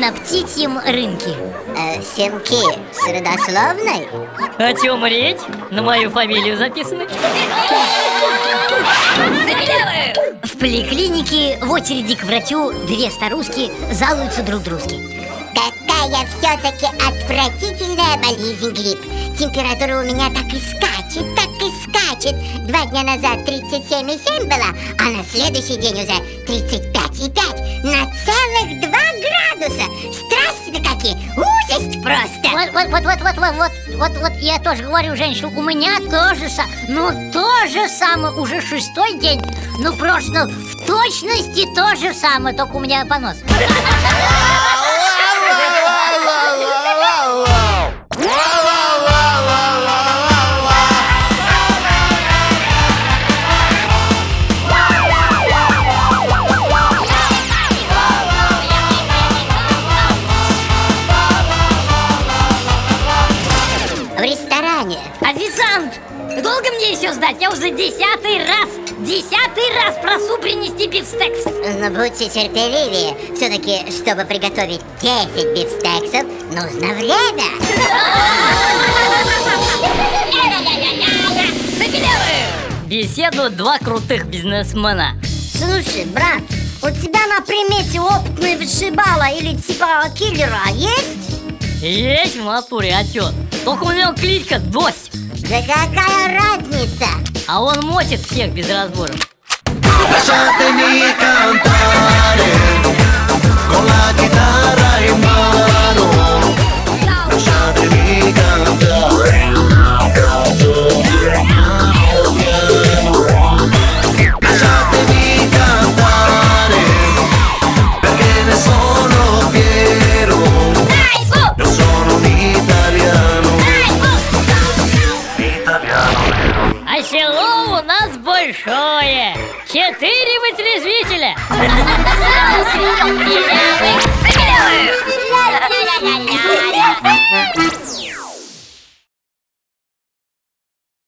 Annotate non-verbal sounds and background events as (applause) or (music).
рынке? Э, Семки с родословной? О чем речь? На мою фамилию записаны. В поликлинике в очереди к врачу две старушки жалуются друг дружке. Какая все-таки отвратительная болезнь грипп Температура у меня так и скачет, так и скачет Два дня назад 37,7 была, а на следующий день уже 35,5 просто Вот, вот, вот, вот, вот, вот, вот, вот, вот, я тоже говорю, женщина, у меня тоже самое, ну то же самое, уже шестой день, ну просто в точности то же самое, только у меня понос. (laughs) Официант, долго мне еще ждать? Я уже десятый раз, десятый раз просу принести бифстекс. Но будьте терпеливее Все-таки, чтобы приготовить 10 бифстексов, нужно время Беседуют два крутых бизнесмена. Слушай, брат, у тебя на примете опытный вышибала или типа киллера есть? Есть в натуре, а чё? Только у него кличка Дось, Да какая разница? а он мочит всех без разбора. Lasciatemi cantare con село у нас большое. Четыре вытрезвителя. Ля-ля-ля-ля